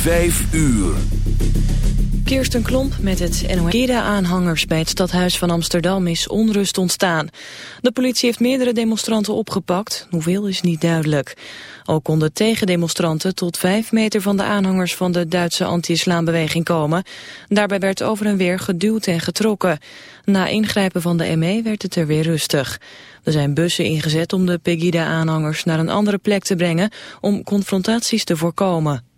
5 uur. Kirsten Klomp met het NOS-aanhangers bij het stadhuis van Amsterdam is onrust ontstaan. De politie heeft meerdere demonstranten opgepakt, hoeveel is niet duidelijk. Ook konden tegendemonstranten tot vijf meter van de aanhangers van de Duitse anti-islambeweging komen. Daarbij werd over en weer geduwd en getrokken. Na ingrijpen van de ME werd het er weer rustig. Er zijn bussen ingezet om de Pegida-aanhangers naar een andere plek te brengen om confrontaties te voorkomen.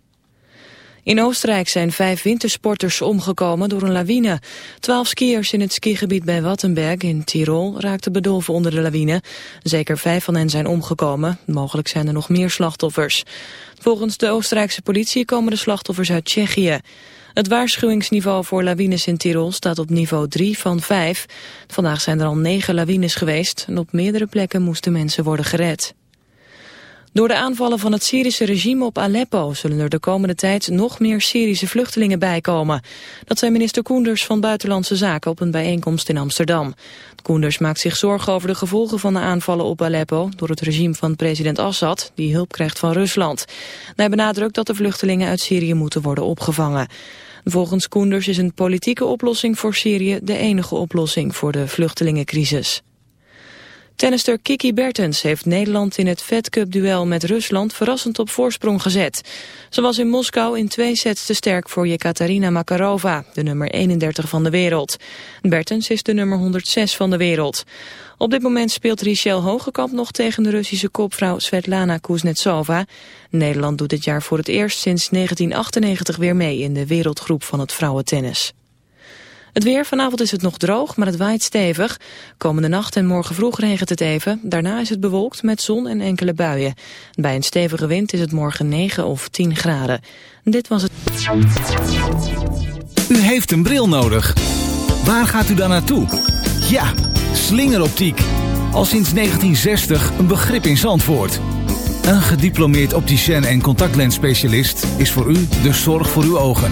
In Oostenrijk zijn vijf wintersporters omgekomen door een lawine. Twaalf skiers in het skigebied bij Wattenberg in Tirol raakten bedolven onder de lawine. Zeker vijf van hen zijn omgekomen. Mogelijk zijn er nog meer slachtoffers. Volgens de Oostenrijkse politie komen de slachtoffers uit Tsjechië. Het waarschuwingsniveau voor lawines in Tirol staat op niveau 3 van 5. Vandaag zijn er al negen lawines geweest en op meerdere plekken moesten mensen worden gered. Door de aanvallen van het Syrische regime op Aleppo zullen er de komende tijd nog meer Syrische vluchtelingen bijkomen. Dat zei minister Koenders van Buitenlandse Zaken op een bijeenkomst in Amsterdam. Koenders maakt zich zorgen over de gevolgen van de aanvallen op Aleppo door het regime van president Assad, die hulp krijgt van Rusland. Hij benadrukt dat de vluchtelingen uit Syrië moeten worden opgevangen. Volgens Koenders is een politieke oplossing voor Syrië de enige oplossing voor de vluchtelingencrisis. Tennister Kiki Bertens heeft Nederland in het Fed Cup duel met Rusland verrassend op voorsprong gezet. Ze was in Moskou in twee sets te sterk voor Jekaterina Makarova, de nummer 31 van de wereld. Bertens is de nummer 106 van de wereld. Op dit moment speelt Richel Hogekamp nog tegen de Russische kopvrouw Svetlana Kuznetsova. Nederland doet dit jaar voor het eerst sinds 1998 weer mee in de wereldgroep van het vrouwentennis. Het weer, vanavond is het nog droog, maar het waait stevig. Komende nacht en morgen vroeg regent het even. Daarna is het bewolkt met zon en enkele buien. Bij een stevige wind is het morgen 9 of 10 graden. Dit was het... U heeft een bril nodig. Waar gaat u dan naartoe? Ja, slingeroptiek. Al sinds 1960 een begrip in Zandvoort. Een gediplomeerd opticien en contactlensspecialist is voor u de zorg voor uw ogen.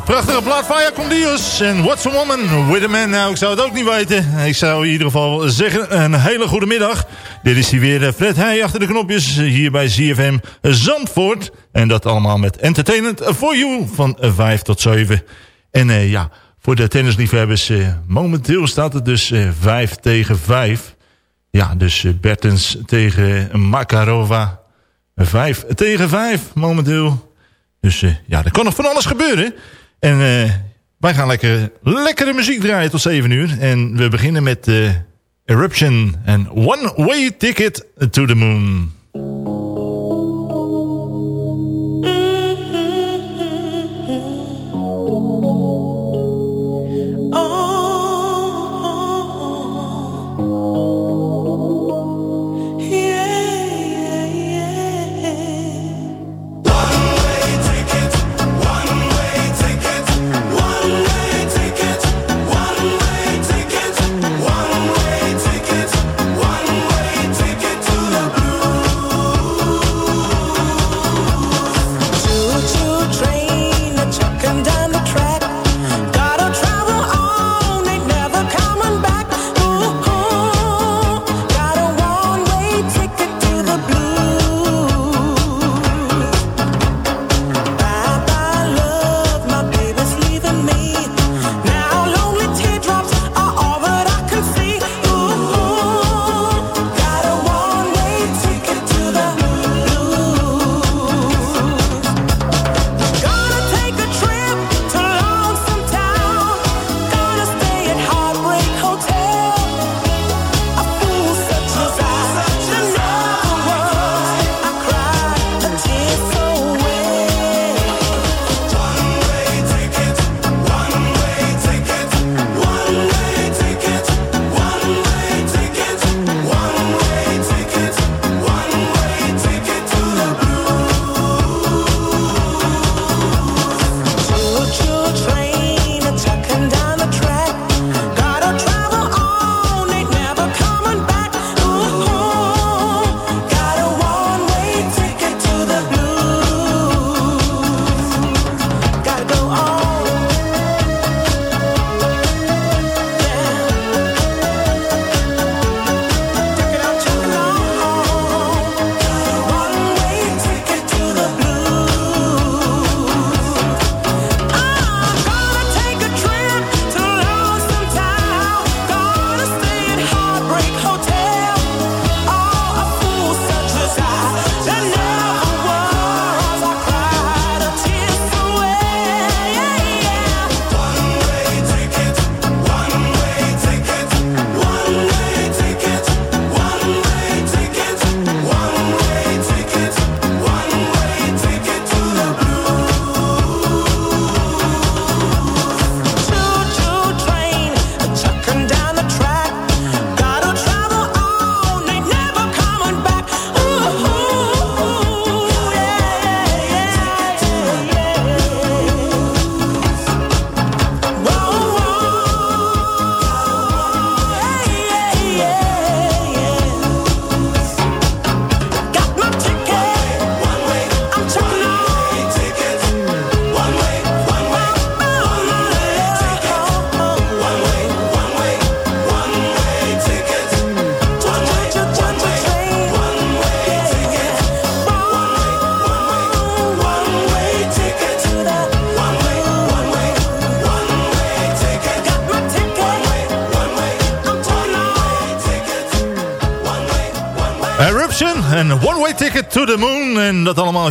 Prachtige plaat van en What's a Woman with a Man. Nou, ik zou het ook niet weten. Ik zou in ieder geval zeggen, een hele goede middag. Dit is hier weer eh, Fred Heij achter de knopjes, hier bij ZFM Zandvoort. En dat allemaal met Entertainment for You van 5 tot 7. En uh, ja, voor de tennisliefhebbers, uh, momenteel staat het dus uh, 5 tegen 5. Ja, dus Bertens tegen Makarova. 5 tegen 5 momenteel. Dus ja, er kan nog van alles gebeuren. En uh, wij gaan lekker, lekkere muziek draaien tot 7 uur. En we beginnen met uh, Eruption en One Way Ticket to the Moon.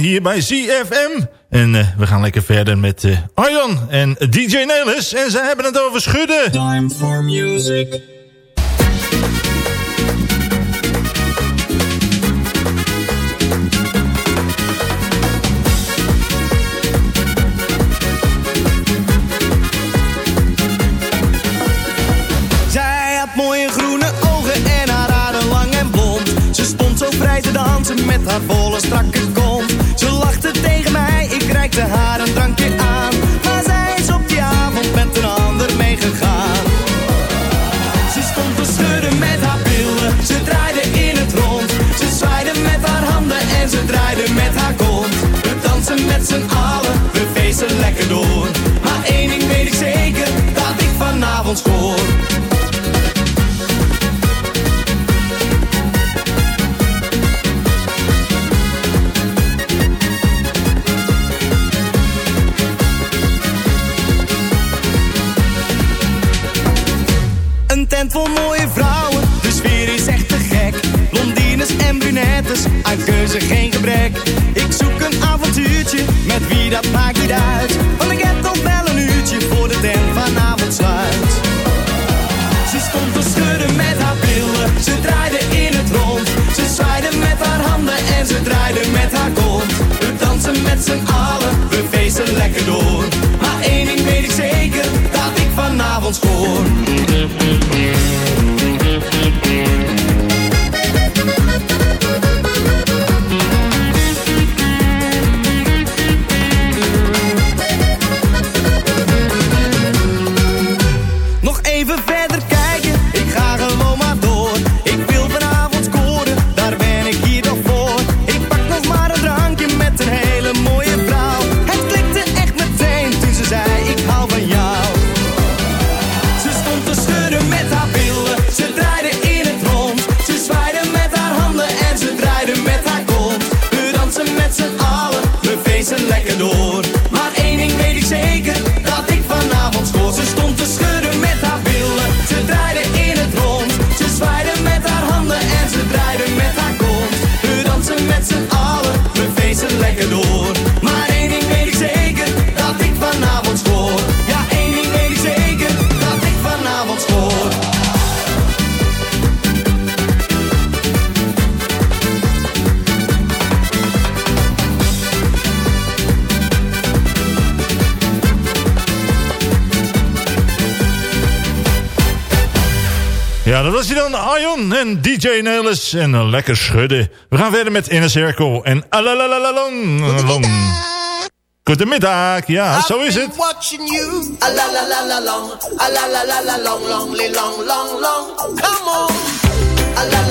hier bij ZFM. En eh, we gaan lekker verder met uh, Arjan en eh, DJ Nelis. En ze hebben het over schudden. Time for music. Voor mooie vrouwen. De sfeer is echt te gek. Blondines en brunettes, aan keuze geen gebrek. Ik zoek een avontuurtje, met wie dat maakt niet uit. Want ik heb al wel een uurtje voor de Den vanavond sluit. Ze stond te schudden met haar billen, ze draaide in het rond. Ze zwaaide met haar handen en ze draaide met haar kont. We dansen met z'n allen, we feesten lekker door. Maar één ding weet ik zeker, dat ik vanavond scoor. head was hij dan, Ion en DJ Nelis. En lekker schudden. We gaan verder met Inner Circle en alalalalong. Goedemiddag. Goedemiddag, ja, I've zo is het. watching you, a la long, long, long, long, come on. A la.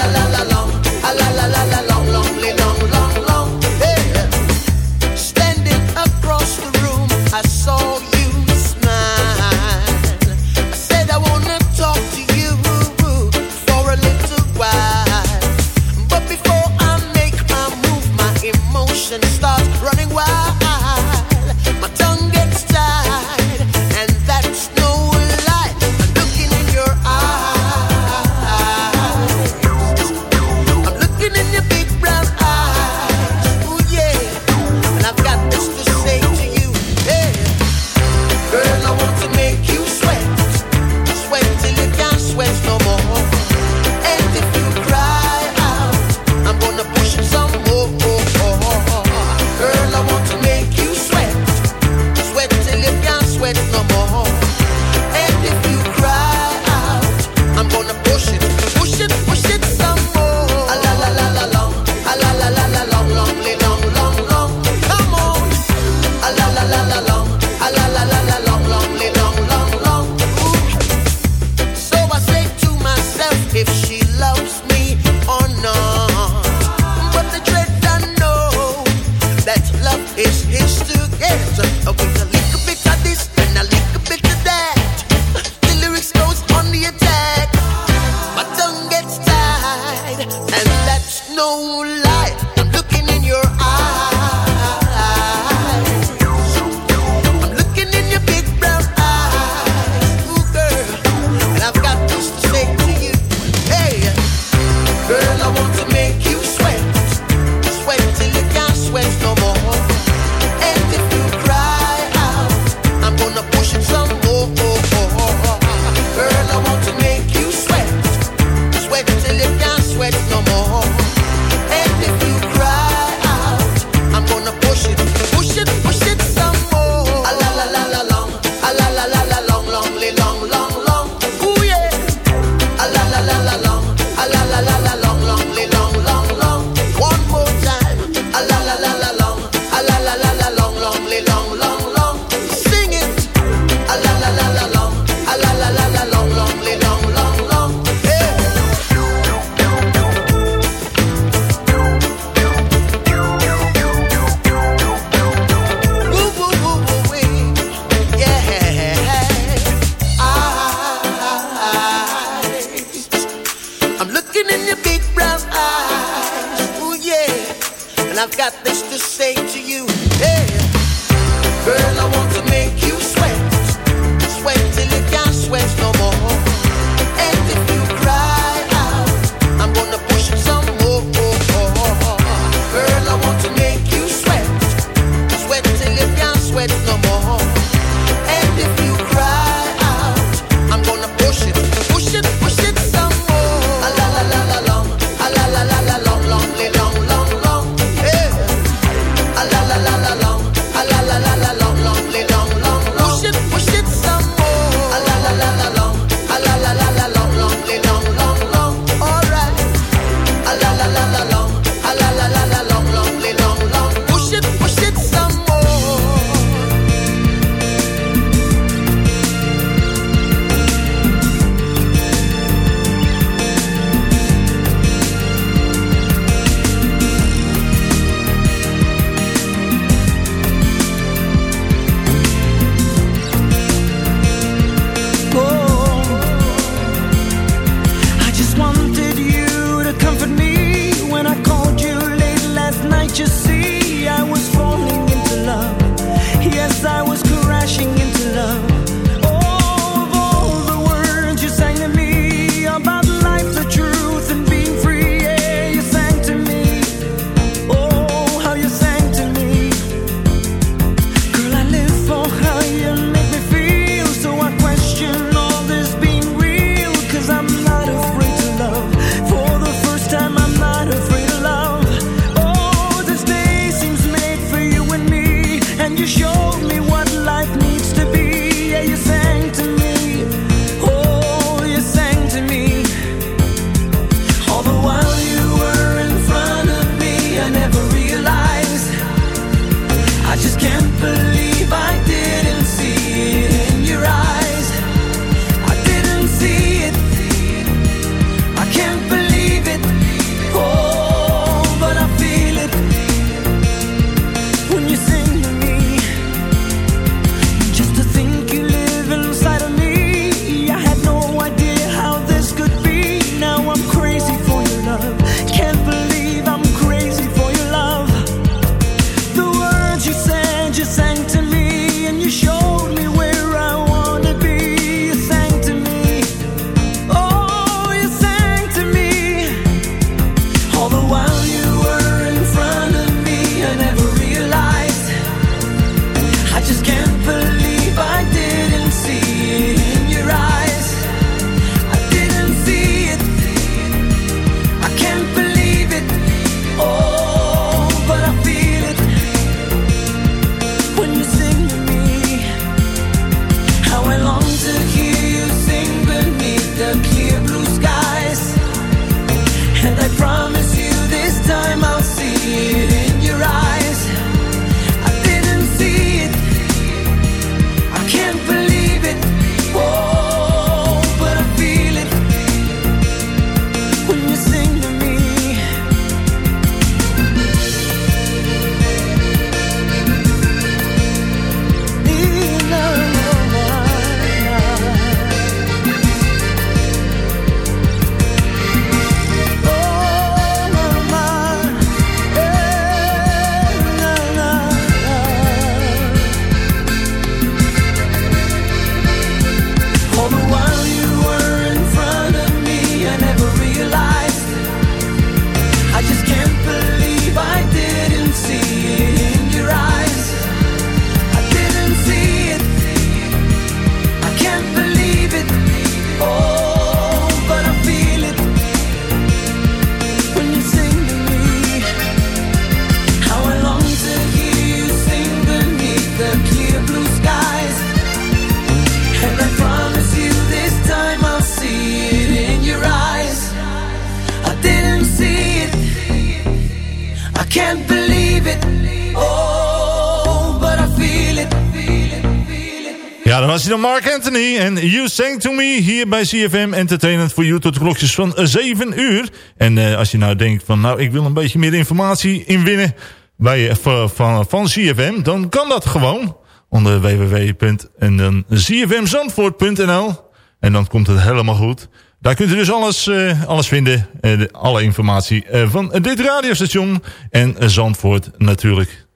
Ja, dat was hij dan Mark Anthony. En You Sang To Me hier bij CFM Entertainment for You tot de klokjes van 7 uur. En uh, als je nou denkt van nou ik wil een beetje meer informatie inwinnen bij, van, van, van CFM. Dan kan dat gewoon onder www.cfmzandvoort.nl En dan komt het helemaal goed. Daar kunt u dus alles, uh, alles vinden. Alle informatie van dit radiostation. En Zandvoort natuurlijk.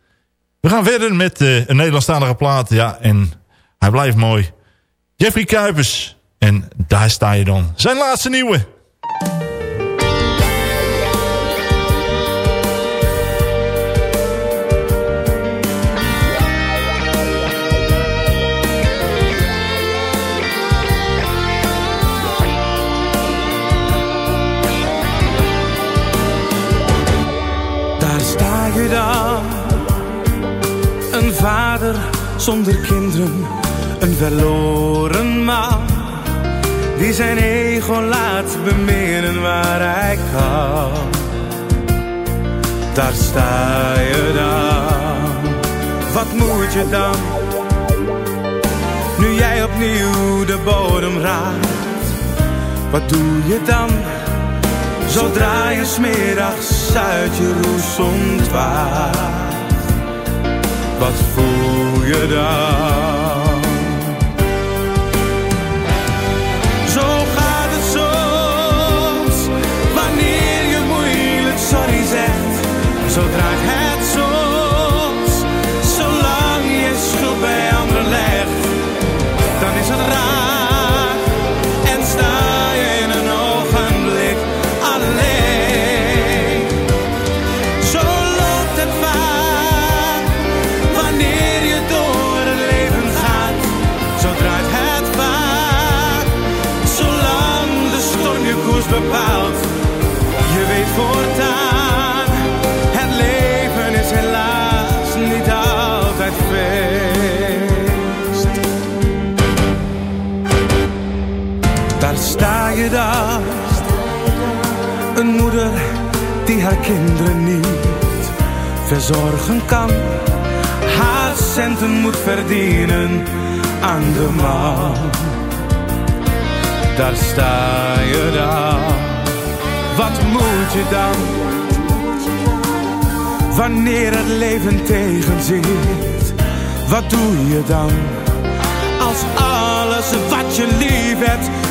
We gaan verder met een Nederlandstalige plaat. Ja, en hij blijft mooi. Jeffrey Kuipers. En daar sta je dan. Zijn laatste nieuwe. Daar sta je dan. Een vader zonder kinderen een verloren man die zijn ego laat beminnen waar hij kan. Daar sta je dan, wat moet je dan? Nu jij opnieuw de bodem raakt, wat doe je dan? Zodra je smiddags uit je roes ontwaakt, wat voel je dan? Verzorgen kan. Haar centen moet verdienen aan de man. Daar sta je dan, wat moet je dan? Wanneer het leven tegenzit, wat doe je dan? Als alles wat je lief hebt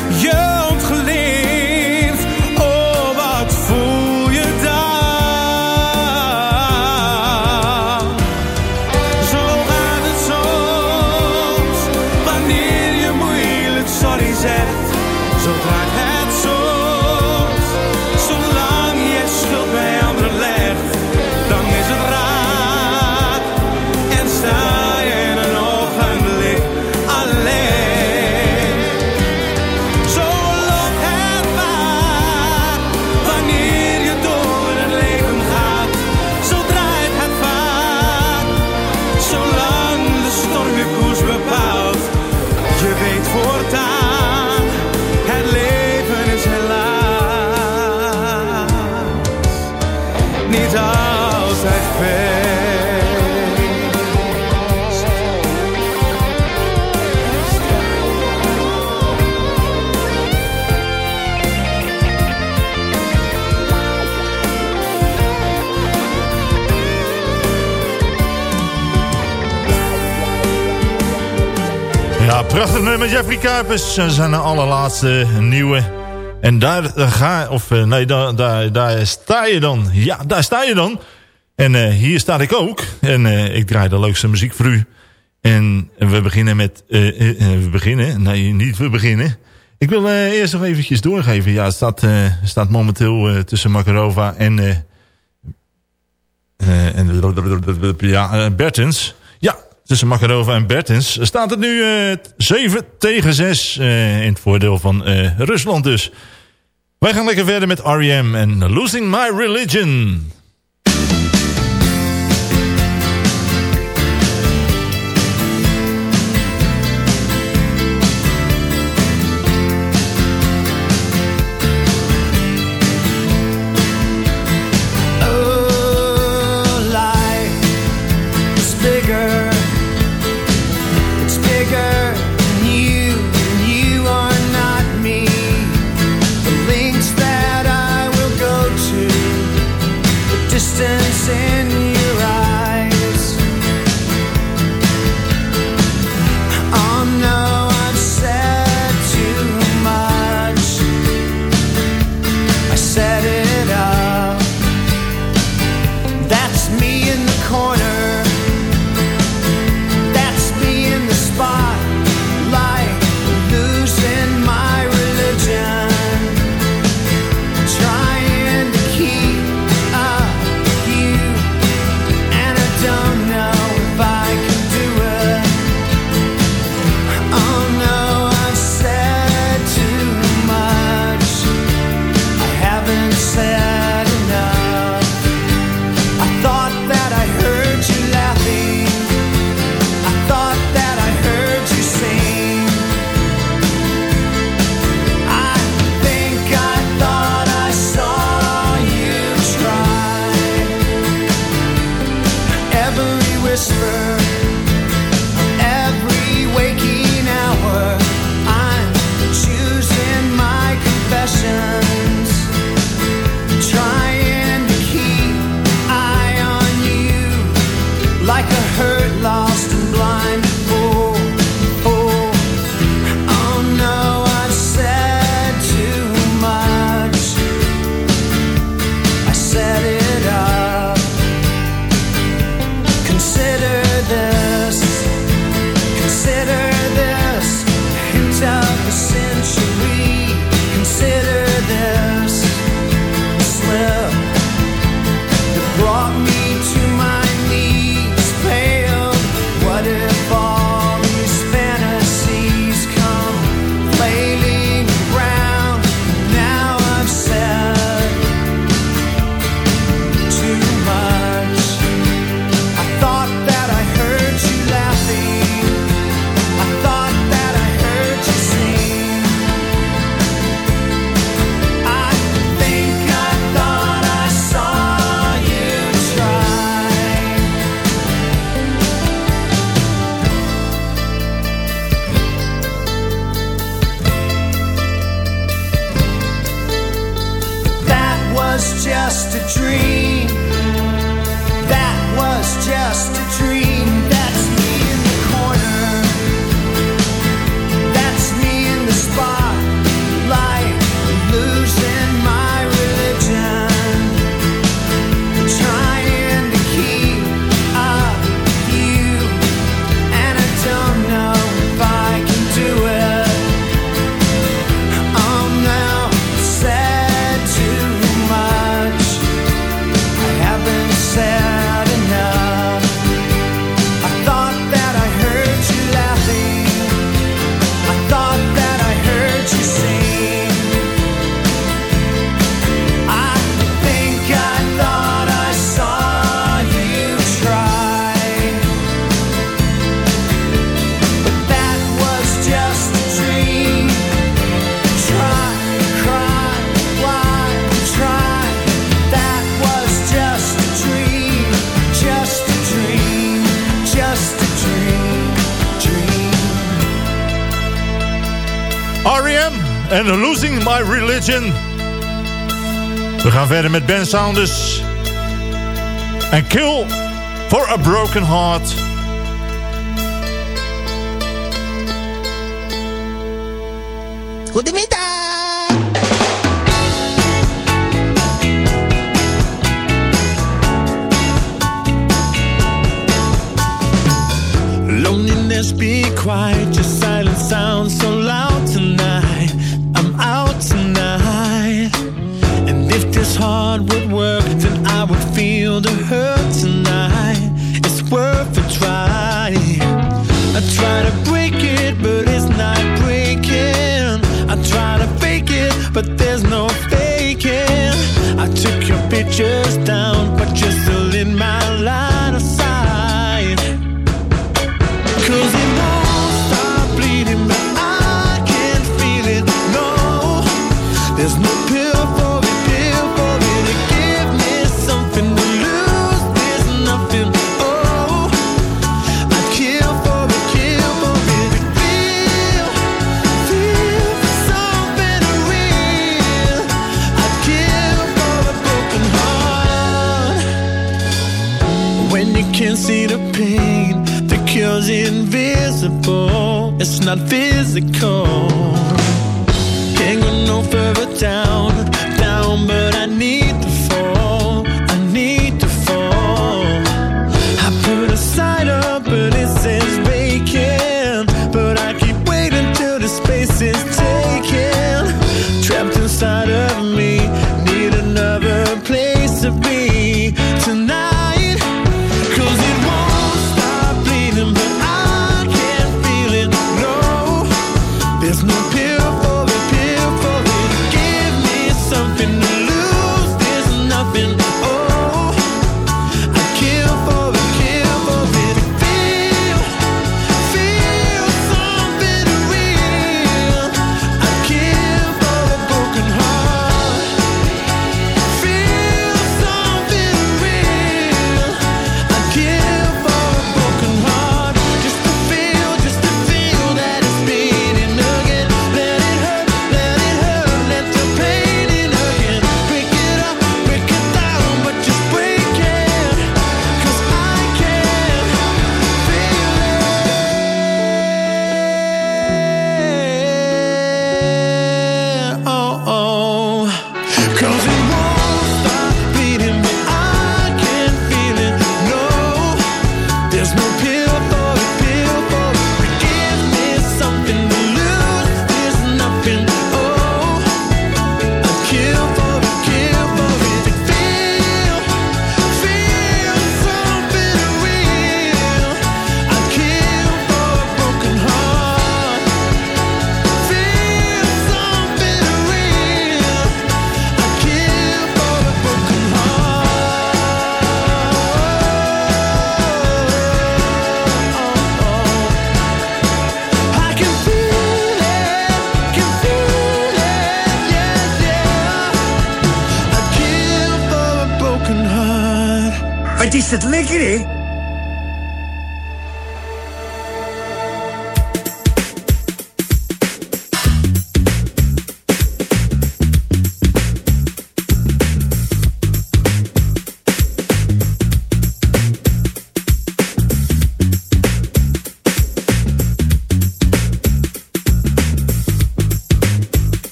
Ja, prachtig nummer Jeffrey Kuipers. Zijn allerlaatste nieuwe. En daar ga of eh, nee, daar, daar, daar sta je dan. Ja, daar sta je dan. En uh, hier sta ik ook. En uh, ik draai de leukste muziek voor u. En we beginnen met... we beginnen? Nee, niet we beginnen. Ik wil eerst nog eventjes doorgeven. Ja, het staat, staat momenteel tussen Makarova en... en Bertens. Tussen Makarova en Bertens staat het nu uh, 7 tegen 6 uh, in het voordeel van uh, Rusland dus. Wij gaan lekker verder met R.E.M. en Losing My Religion. We gaan verder met Ben Saunders. En Kill for a Broken Heart. Goedemiddag.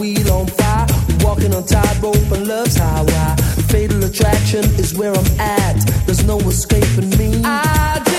wheel on fire. Walking on tightrope and love's highway. Fatal attraction is where I'm at. There's no escaping me. I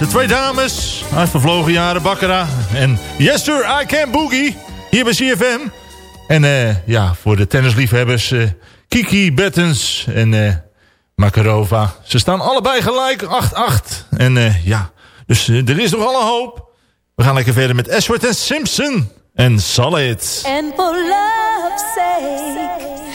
de twee dames uit vervlogen jaren, Bakkera en Yes Sir, I Can Boogie, hier bij CFM. En eh, ja, voor de tennisliefhebbers, eh, Kiki Bettens en uh, Makarova. Ze staan allebei gelijk, 8-8. En ja, dus er is nog alle hoop. We gaan lekker verder met Ashworth en Simpson en Solid. And for love's sake.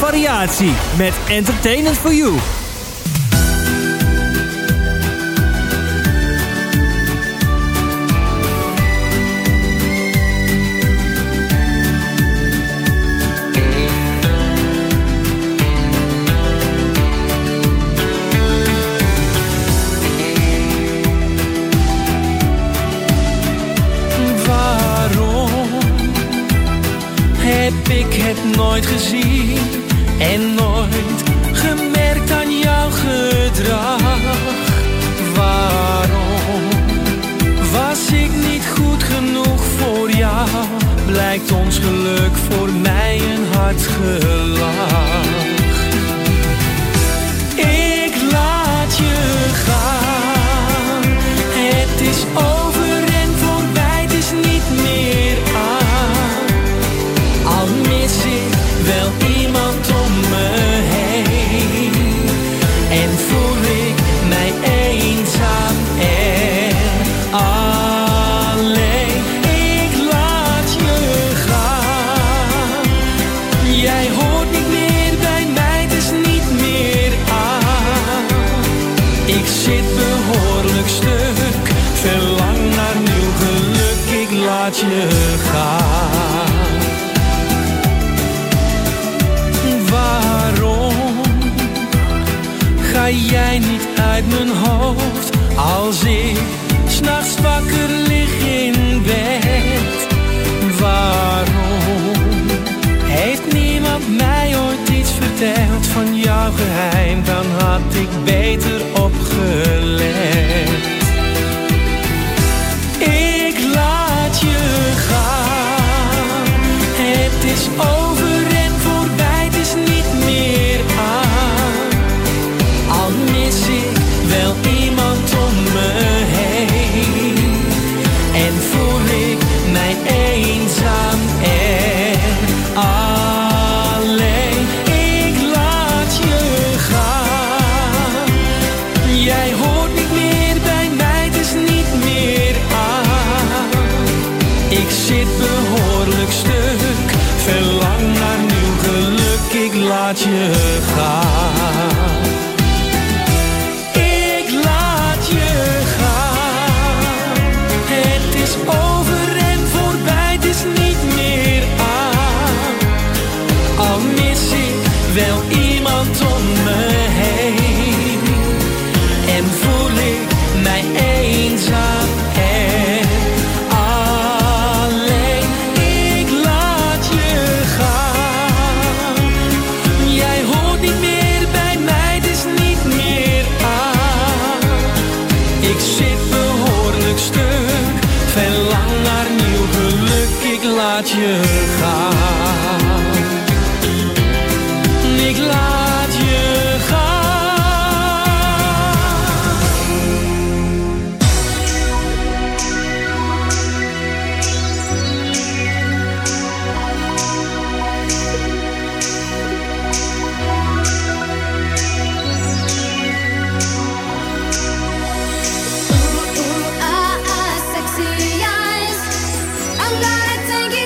variatie met Entertainment for You. nooit gezien. 侧来 mijn hoofd als ik s'nachts wakker lig in bed. Waarom heeft niemand mij ooit iets verteld van jouw geheim? Dan had ik beter opgelet.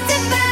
It's about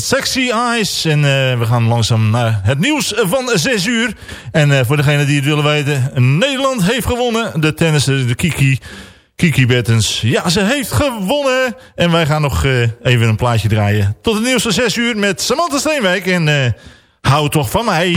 Sexy Eyes. En eh, we gaan langzaam naar het nieuws van 6 uur. En eh, voor degenen die het willen weten, Nederland heeft gewonnen. De tennisser, de Kiki, Kiki Bettens. Ja, ze heeft gewonnen. En wij gaan nog eh, even een plaatje draaien. Tot het nieuws van 6 uur met Samantha Steenwijk. En hou toch van mij.